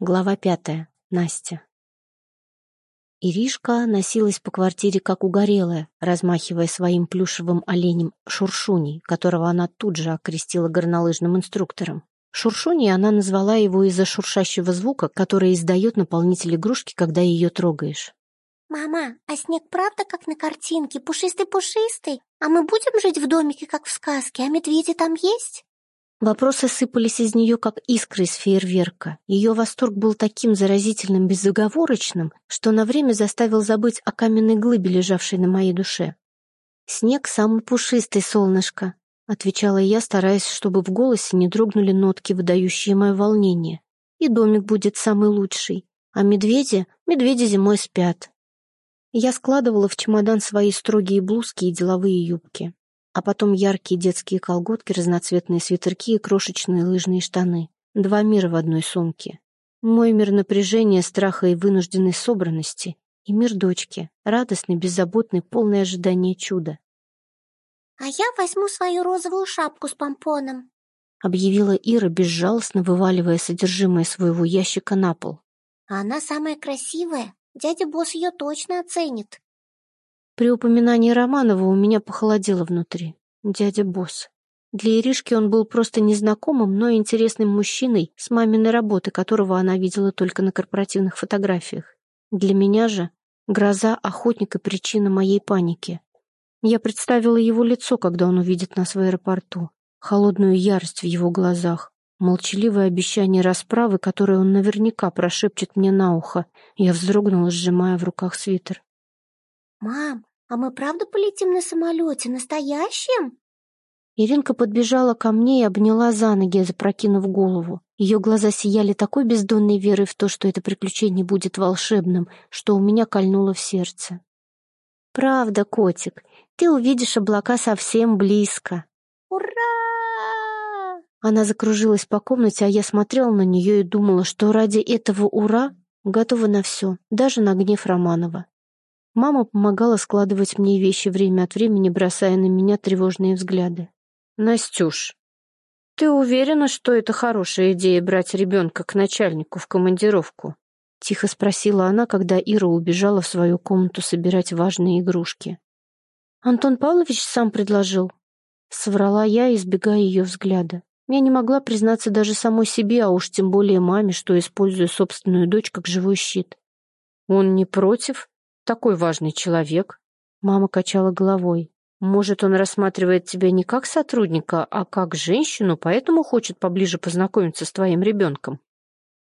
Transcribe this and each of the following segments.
Глава пятая. Настя. Иришка носилась по квартире как угорелая, размахивая своим плюшевым оленем Шуршуней, которого она тут же окрестила горнолыжным инструктором. Шуршуней она назвала его из-за шуршащего звука, который издает наполнитель игрушки, когда ее трогаешь. «Мама, а снег правда как на картинке, пушистый-пушистый? А мы будем жить в домике, как в сказке, а медведи там есть?» Вопросы сыпались из нее, как искры из фейерверка. Ее восторг был таким заразительным, безоговорочным, что на время заставил забыть о каменной глыбе, лежавшей на моей душе. «Снег самый пушистый, солнышко», — отвечала я, стараясь, чтобы в голосе не дрогнули нотки, выдающие мое волнение. «И домик будет самый лучший. А медведи? Медведи зимой спят». Я складывала в чемодан свои строгие блузки и деловые юбки а потом яркие детские колготки, разноцветные свитерки и крошечные лыжные штаны. Два мира в одной сумке. Мой мир напряжения, страха и вынужденной собранности, и мир дочки, радостный, беззаботный, полный ожидания чуда. «А я возьму свою розовую шапку с помпоном», — объявила Ира, безжалостно вываливая содержимое своего ящика на пол. «А она самая красивая. Дядя Босс ее точно оценит». При упоминании Романова у меня похолодело внутри. Дядя Босс. Для Иришки он был просто незнакомым, но интересным мужчиной с маминой работы, которого она видела только на корпоративных фотографиях. Для меня же гроза, охотник и причина моей паники. Я представила его лицо, когда он увидит нас в аэропорту, холодную ярость в его глазах, молчаливое обещание расправы, которое он наверняка прошепчет мне на ухо. Я вздрогнула, сжимая в руках свитер. «Мам, а мы правда полетим на самолете, настоящем?» Иринка подбежала ко мне и обняла за ноги, запрокинув голову. Ее глаза сияли такой бездонной верой в то, что это приключение будет волшебным, что у меня кольнуло в сердце. «Правда, котик, ты увидишь облака совсем близко». «Ура!» Она закружилась по комнате, а я смотрела на нее и думала, что ради этого «ура» готова на все, даже на гнев Романова. Мама помогала складывать мне вещи время от времени, бросая на меня тревожные взгляды. «Настюш, ты уверена, что это хорошая идея брать ребенка к начальнику в командировку?» — тихо спросила она, когда Ира убежала в свою комнату собирать важные игрушки. «Антон Павлович сам предложил». Соврала я, избегая ее взгляда. Я не могла признаться даже самой себе, а уж тем более маме, что использую собственную дочь как живой щит. «Он не против?» Такой важный человек?» Мама качала головой. «Может, он рассматривает тебя не как сотрудника, а как женщину, поэтому хочет поближе познакомиться с твоим ребенком?»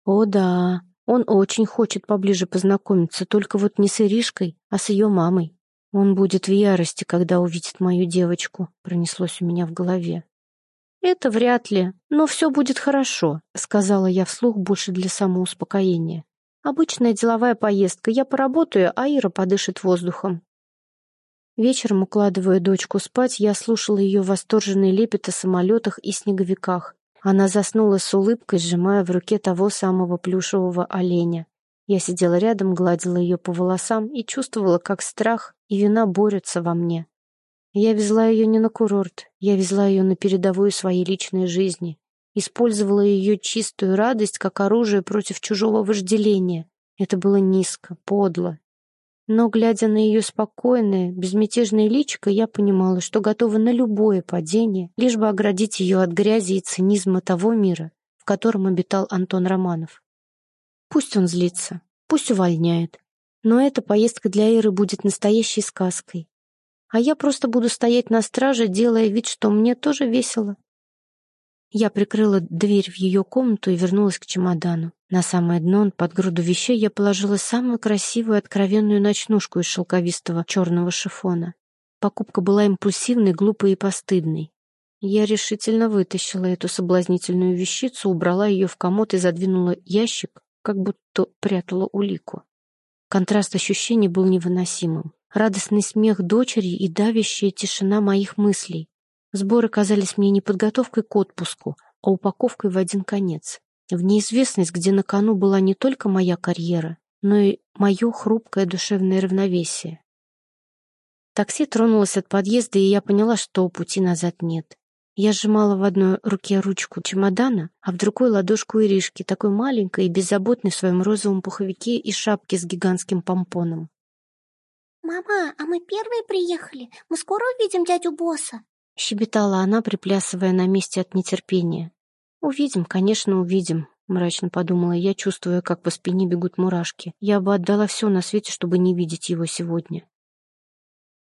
«О да, он очень хочет поближе познакомиться, только вот не с Иришкой, а с ее мамой. Он будет в ярости, когда увидит мою девочку», — пронеслось у меня в голове. «Это вряд ли, но все будет хорошо», — сказала я вслух больше для самоуспокоения. Обычная деловая поездка. Я поработаю, а Ира подышит воздухом. Вечером, укладывая дочку спать, я слушала ее восторженный лепет о самолетах и снеговиках. Она заснула с улыбкой, сжимая в руке того самого плюшевого оленя. Я сидела рядом, гладила ее по волосам и чувствовала, как страх и вина борются во мне. Я везла ее не на курорт, я везла ее на передовую своей личной жизни использовала ее чистую радость как оружие против чужого вожделения. Это было низко, подло. Но, глядя на ее спокойное, безмятежное личико, я понимала, что готова на любое падение, лишь бы оградить ее от грязи и цинизма того мира, в котором обитал Антон Романов. Пусть он злится, пусть увольняет, но эта поездка для Иры будет настоящей сказкой. А я просто буду стоять на страже, делая вид, что мне тоже весело, я прикрыла дверь в ее комнату и вернулась к чемодану. На самое дно, под груду вещей, я положила самую красивую откровенную ночнушку из шелковистого черного шифона. Покупка была импульсивной, глупой и постыдной. Я решительно вытащила эту соблазнительную вещицу, убрала ее в комод и задвинула ящик, как будто прятала улику. Контраст ощущений был невыносимым. Радостный смех дочери и давящая тишина моих мыслей. Сборы казались мне не подготовкой к отпуску, а упаковкой в один конец. В неизвестность, где на кону была не только моя карьера, но и мое хрупкое душевное равновесие. Такси тронулось от подъезда, и я поняла, что пути назад нет. Я сжимала в одной руке ручку чемодана, а в другой ладошку Иришки, такой маленькой и беззаботной в своем розовом пуховике и шапке с гигантским помпоном. «Мама, а мы первые приехали? Мы скоро увидим дядю Босса?» Щебетала она, приплясывая на месте от нетерпения. «Увидим, конечно, увидим», — мрачно подумала я, чувствуя, как по спине бегут мурашки. Я бы отдала все на свете, чтобы не видеть его сегодня.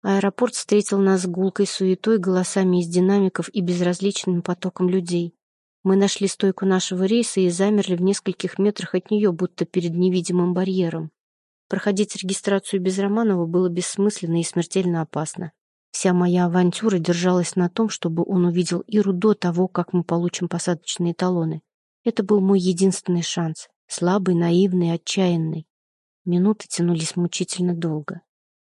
Аэропорт встретил нас гулкой суетой, голосами из динамиков и безразличным потоком людей. Мы нашли стойку нашего рейса и замерли в нескольких метрах от нее, будто перед невидимым барьером. Проходить регистрацию без Романова было бессмысленно и смертельно опасно. Вся моя авантюра держалась на том, чтобы он увидел Иру до того, как мы получим посадочные талоны. Это был мой единственный шанс. Слабый, наивный, отчаянный. Минуты тянулись мучительно долго.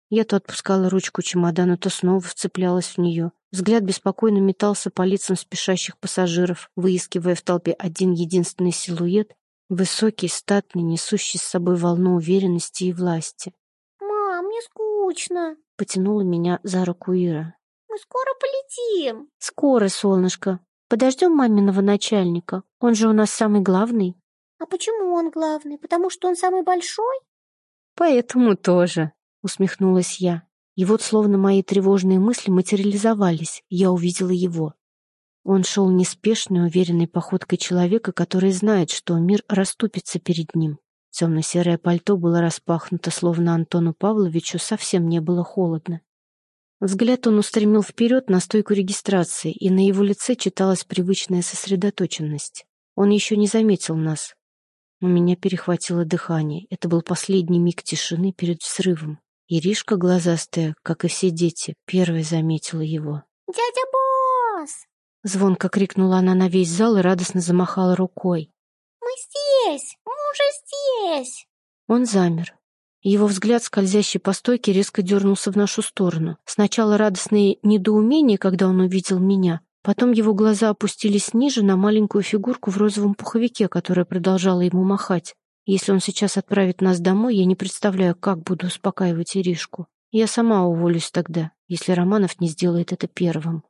Я то отпускала ручку чемодана, то снова вцеплялась в нее. Взгляд беспокойно метался по лицам спешащих пассажиров, выискивая в толпе один единственный силуэт, высокий, статный, несущий с собой волну уверенности и власти. «Мам, мне скучно!» — потянула меня за руку Ира. «Мы скоро полетим!» «Скоро, солнышко. Подождем маминого начальника. Он же у нас самый главный». «А почему он главный? Потому что он самый большой?» «Поэтому тоже», усмехнулась я. И вот словно мои тревожные мысли материализовались, я увидела его. Он шел неспешной, уверенной походкой человека, который знает, что мир расступится перед ним. Темно-серое пальто было распахнуто, словно Антону Павловичу совсем не было холодно. Взгляд он устремил вперед на стойку регистрации, и на его лице читалась привычная сосредоточенность. Он еще не заметил нас. У меня перехватило дыхание. Это был последний миг тишины перед взрывом. Иришка глазастая, как и все дети, первой заметила его. «Дядя Босс!» Звонко крикнула она на весь зал и радостно замахала рукой. «Мы здесь! Уже здесь!» Он замер. Его взгляд, скользящий по стойке, резко дернулся в нашу сторону. Сначала радостное недоумение, когда он увидел меня, потом его глаза опустились ниже на маленькую фигурку в розовом пуховике, которая продолжала ему махать. Если он сейчас отправит нас домой, я не представляю, как буду успокаивать Иришку. Я сама уволюсь тогда, если Романов не сделает это первым.